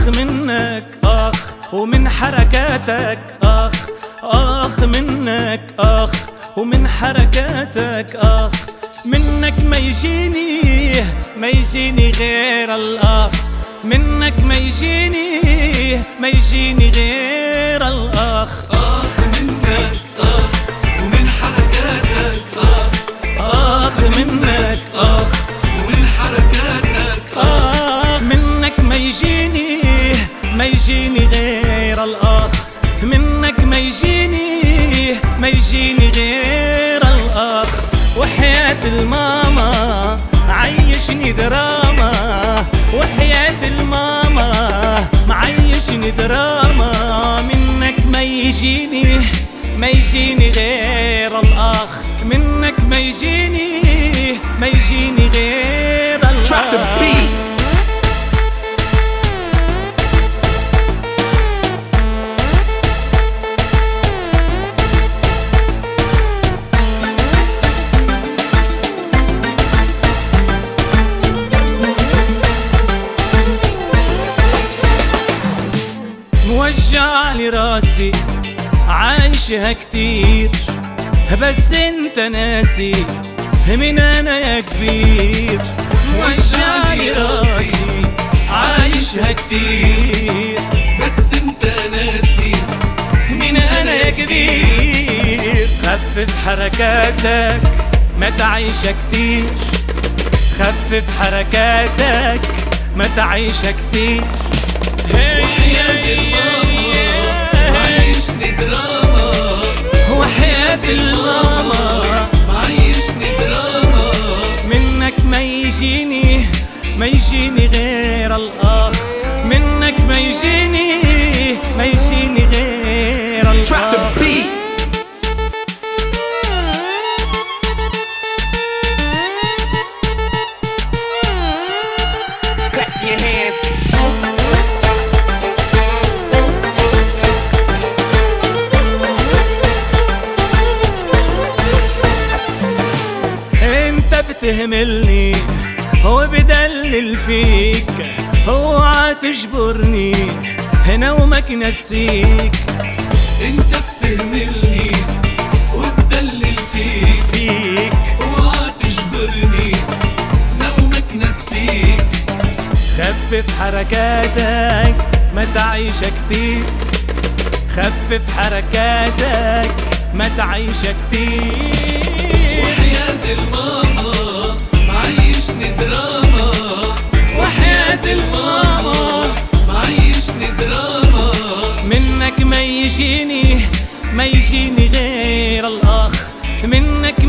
آخ منك آخ ومن حركاتك آخ آخ منك آخ ومن حركاتك آخ منك ما يجيني ما يجيني غير الآخ منك ما يجيني ما يجيني غير الآخ. يجيني غير الآخ وحياة الماما عيشني دراما. وحياة الماما معيشني دراما. منك ما يجيني ما يجيني غير الآخ. منك ما يجيني ما يجيني غير موجع لي راسي عايشها كتير. بس انت ناسي من أنا يا كبير. موجع لي راسي عايشها كتير. بس انت ناسي من أنا يا كبير. خفف حركاتك ما تعيش كتير. خفف حركاتك ما تعيش كتير. وحياة انت بتهملني هو بدلل فيك. اوعى تجبرني نومك نسيك. انت بتهملني وتدلل فيك. فيك اوعى تجبرني نومك نسيك. خفف حركاتك ما تعيش كتير. خفف حركاتك ما تعيش كتير. وحياة الماما ما يجيني غير الأخ منك